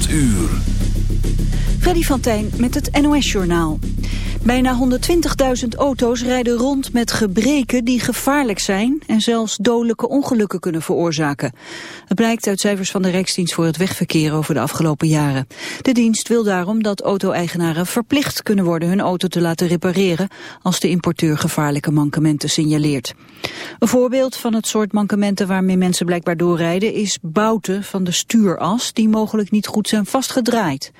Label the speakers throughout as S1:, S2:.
S1: 8 uur.
S2: Freddy van Tijn met het NOS-journaal. Bijna 120.000 auto's rijden rond met gebreken die gevaarlijk zijn... en zelfs dodelijke ongelukken kunnen veroorzaken. Het blijkt uit cijfers van de Rijksdienst voor het Wegverkeer over de afgelopen jaren. De dienst wil daarom dat auto-eigenaren verplicht kunnen worden hun auto te laten repareren... als de importeur gevaarlijke mankementen signaleert. Een voorbeeld van het soort mankementen waarmee mensen blijkbaar doorrijden... is bouten van de stuuras die mogelijk niet goed zijn vastgedraaid.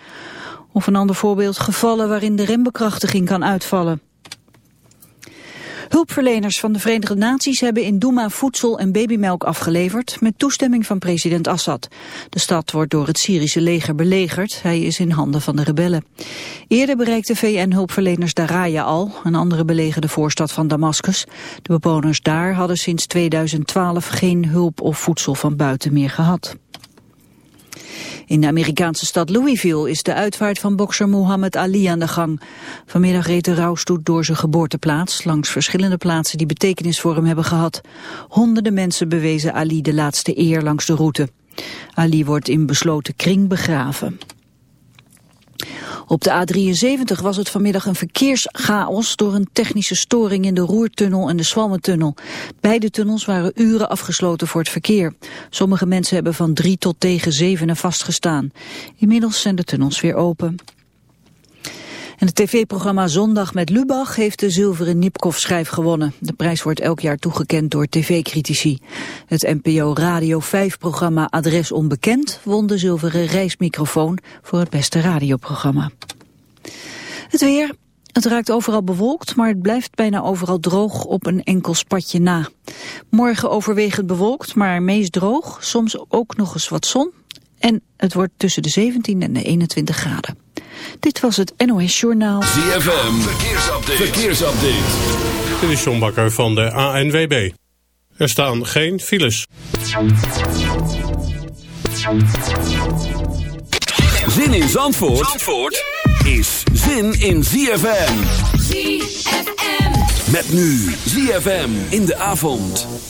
S2: Of een ander voorbeeld gevallen waarin de rembekrachtiging kan uitvallen. Hulpverleners van de Verenigde Naties hebben in Douma voedsel en babymelk afgeleverd met toestemming van president Assad. De stad wordt door het Syrische leger belegerd. Hij is in handen van de rebellen. Eerder bereikten VN-hulpverleners Daraya al, een andere belegerde voorstad van Damascus. De bewoners daar hadden sinds 2012 geen hulp of voedsel van buiten meer gehad. In de Amerikaanse stad Louisville is de uitvaart van bokser Muhammad Ali aan de gang. Vanmiddag reed de rouwstoet door zijn geboorteplaats langs verschillende plaatsen die betekenis voor hem hebben gehad. Honderden mensen bewezen Ali de laatste eer langs de route. Ali wordt in besloten kring begraven. Op de A73 was het vanmiddag een verkeerschaos door een technische storing in de Roertunnel en de Swalmentunnel. Beide tunnels waren uren afgesloten voor het verkeer. Sommige mensen hebben van drie tot tegen zevenen vastgestaan. Inmiddels zijn de tunnels weer open. Het tv-programma Zondag met Lubach heeft de zilveren Nipkoff-schijf gewonnen. De prijs wordt elk jaar toegekend door tv-critici. Het NPO Radio 5-programma Adres Onbekend won de zilveren reismicrofoon voor het beste radioprogramma. Het weer, het raakt overal bewolkt, maar het blijft bijna overal droog op een enkel spatje na. Morgen overwegend bewolkt, maar meest droog, soms ook nog eens wat zon. En het wordt tussen de 17 en de 21 graden. Dit was het NOS Journaal.
S1: ZFM, verkeersupdate. verkeersupdate.
S3: Dit is John Bakker van de ANWB. Er staan geen files.
S1: Zin in Zandvoort, Zandvoort is zin in ZFM.
S4: ZFM.
S1: Met nu ZFM in de avond.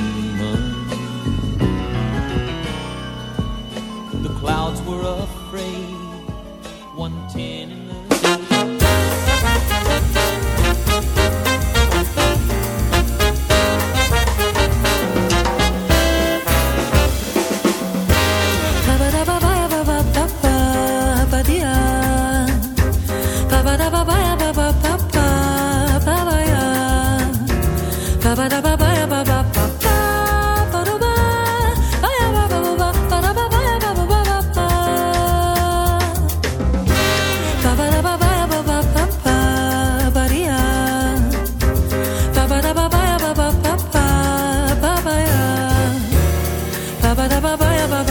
S4: Ten in the
S5: ba ba ba ba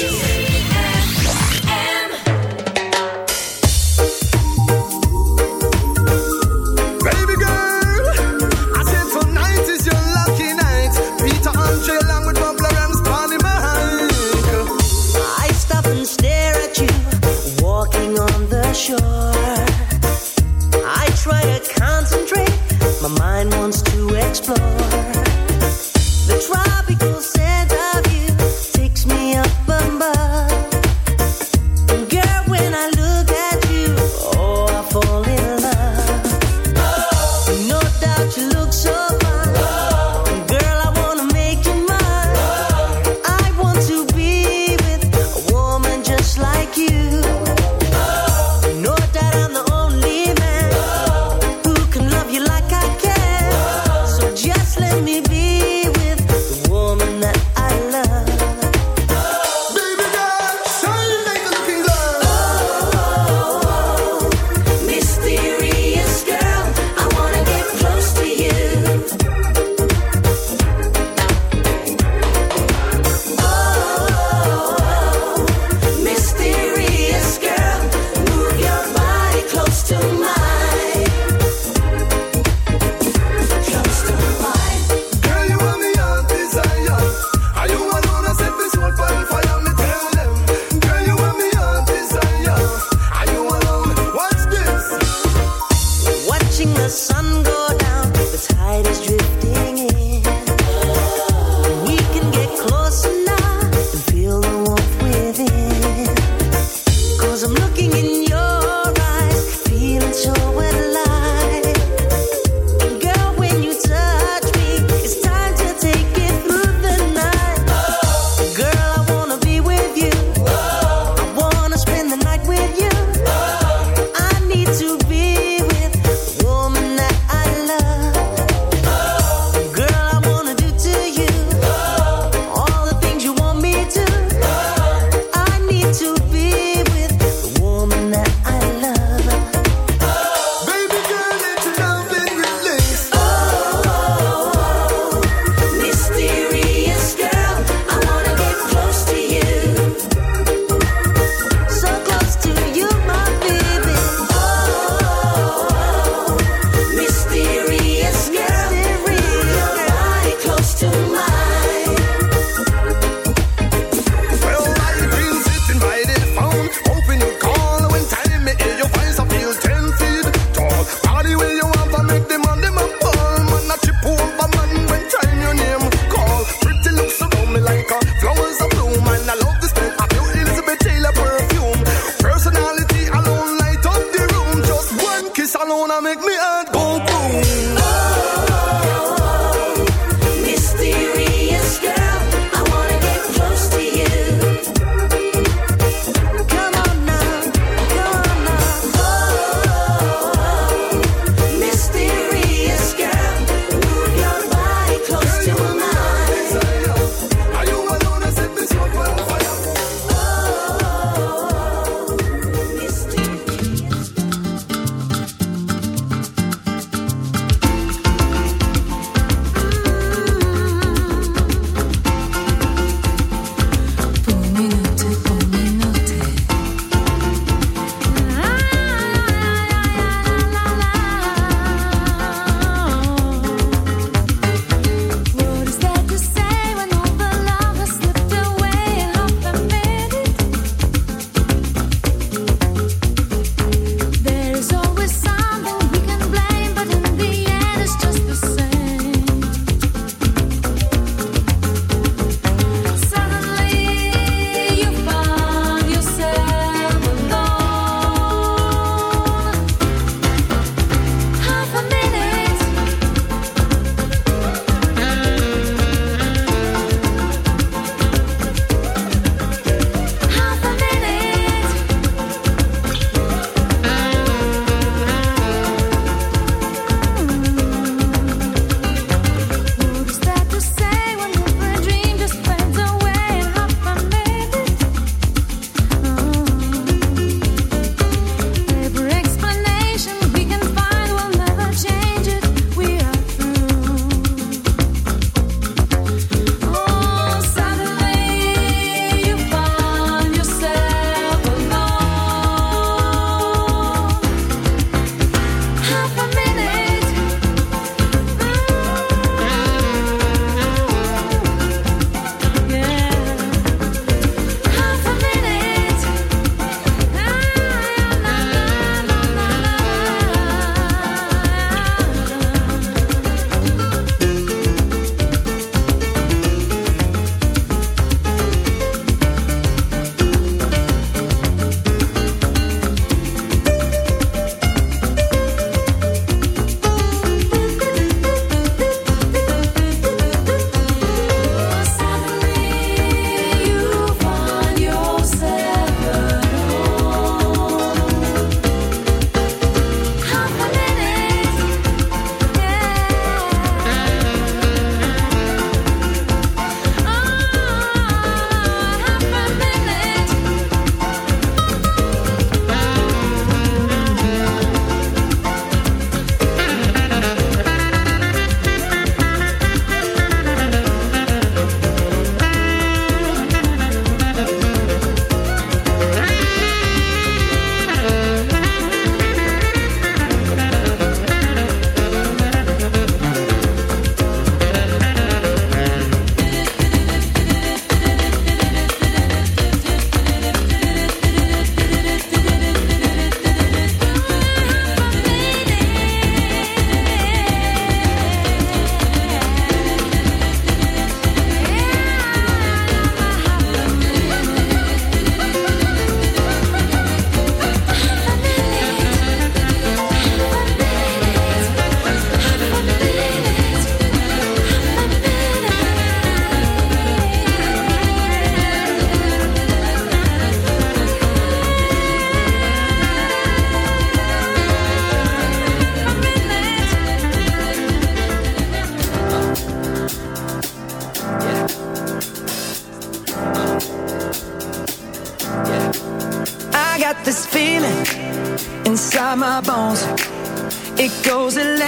S6: Kiss alone and make me
S7: heart go boom.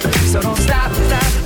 S7: So don't stop, stop,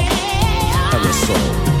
S8: and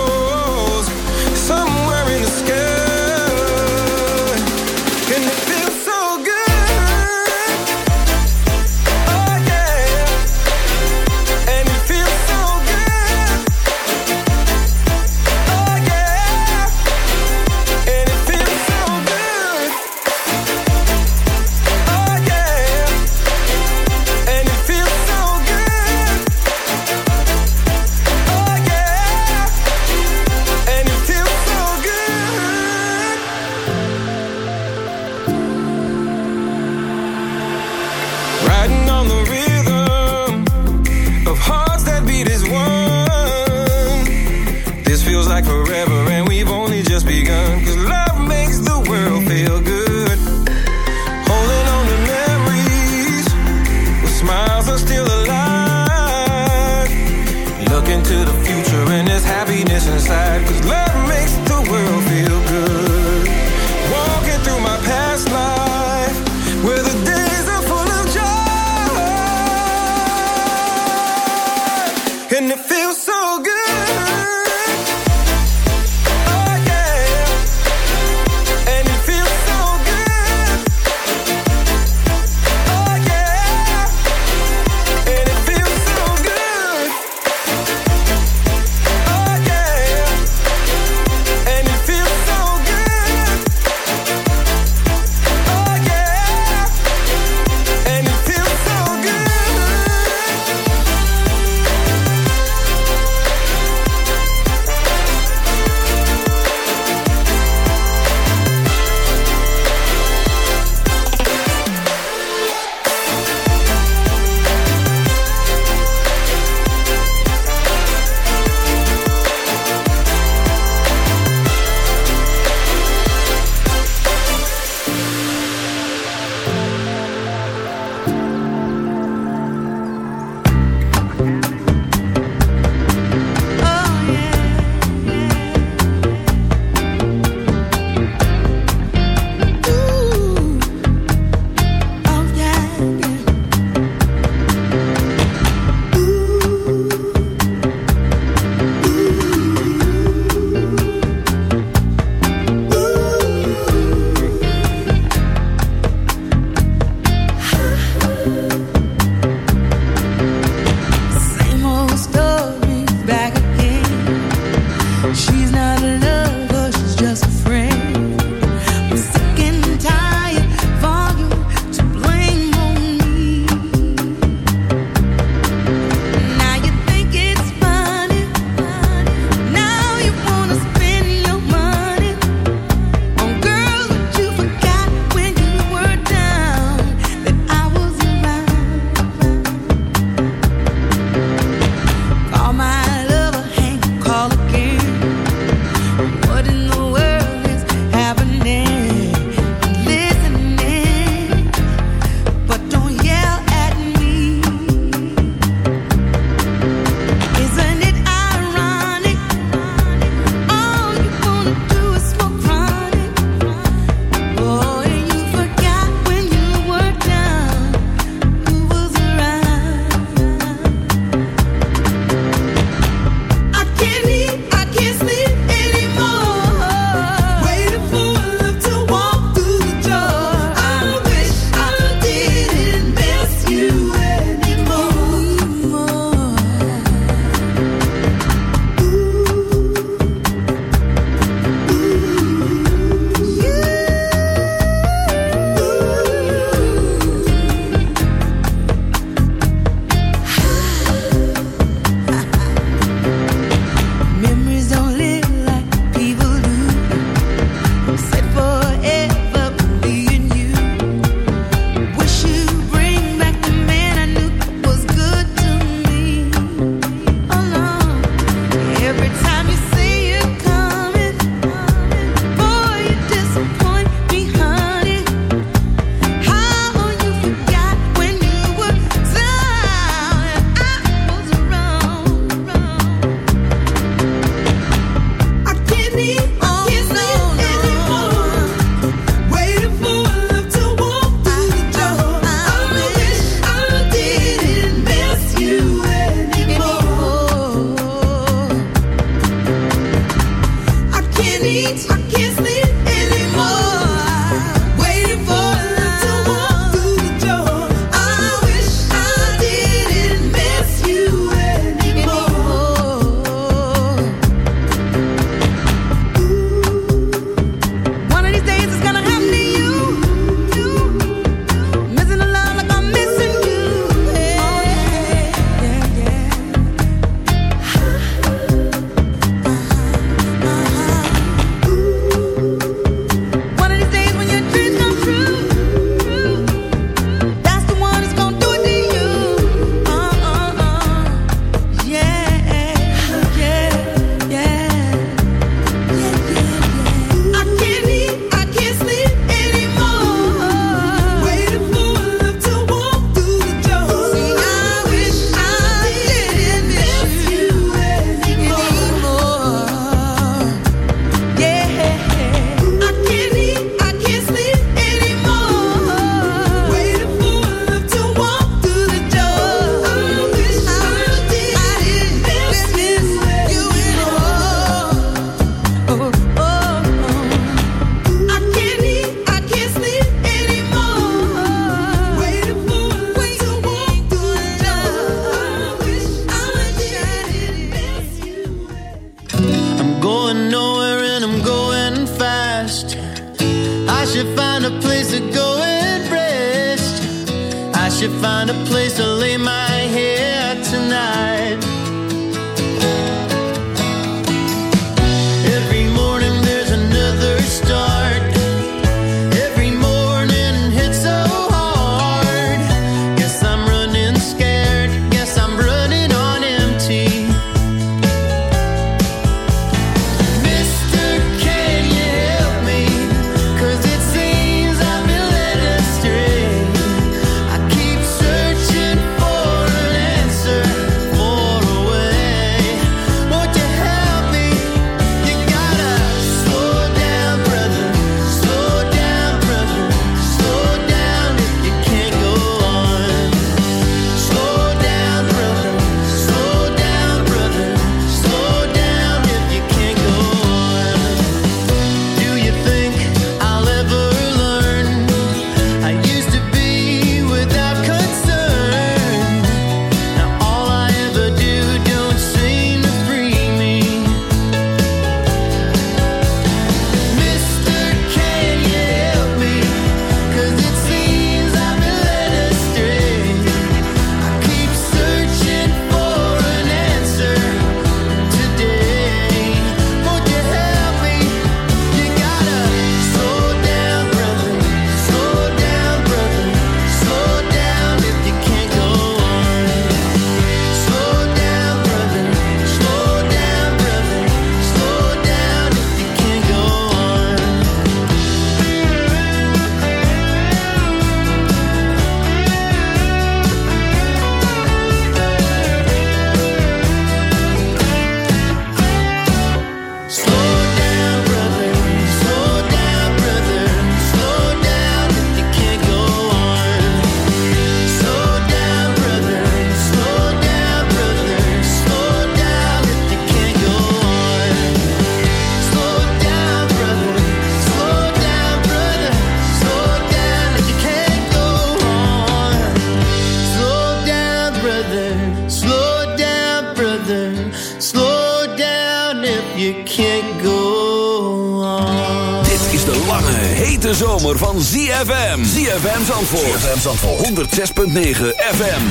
S1: 106.9 FM.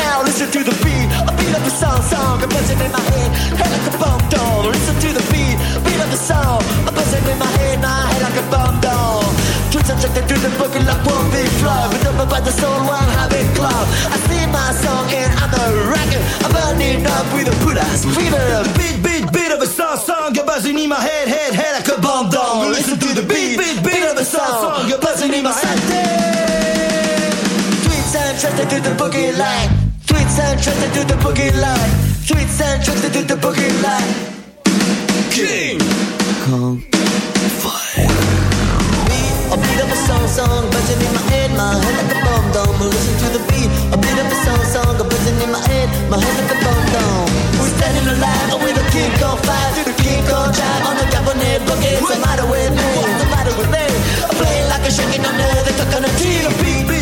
S9: Now listen to the beat, a beat of the song, song, a buzzing in my head, head like a bomb doll. Listen to the beat, beat of the song, a buzzing in my head, my head like a bomb doll. Twitch subjected to the boogie like one big flow, over by the soul, one habit club. I sing my song and I'm a rocker, I'm burning up with a put ass fever. Beat, beat, buzzing in my head, head, head like a bomb doll. Listen to the beat, beat, beat of a song, song, a buzzing in my head. Tweets and trusted to the boogie line. Tweets and trusted to the boogie line. Tweets and trusted to the boogie line.
S1: King.
S9: Kong. A beat of a song, song, buzzing in my head, my head like a bomb dome. Listen to the beat. A beat of a song, song, buzzing in my head, my head like a bomb dome. We're standing alive king on fire, king on drive on the cabinet boogie. What's the matter with me? What's the matter with me? I'm playing like a shaking under the coconut tree.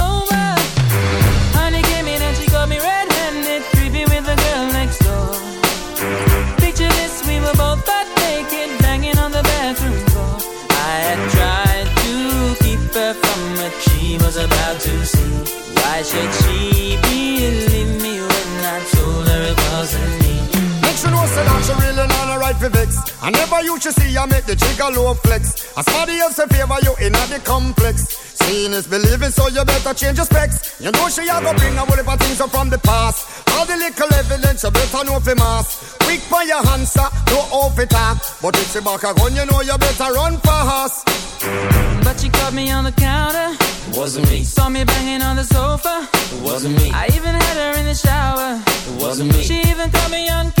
S10: Make sure know say that she really not a right for vex. I never used to see I make the trigger low flex. As somebody else in favor you in the complex. Seeing is believing, so you better change your specs. You know she a go bring a whole of things up from the past. All the little evidence you better know for mass. Quick by your answer, no off it talk. But if she back a gun, you know you better run fast.
S11: But she caught me on the counter.
S12: Wasn't me.
S11: Saw me banging on the sofa.
S12: It wasn't me.
S11: I even had her in the shower.
S12: It wasn't me.
S11: She even caught me on camera.